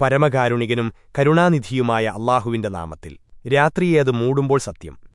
പരമകാരുണികനും കരുണാനിധിയുമായ അള്ളാഹുവിന്റെ നാമത്തിൽ. രാത്രിയേത് മൂടുമ്പോൾ സത്യം?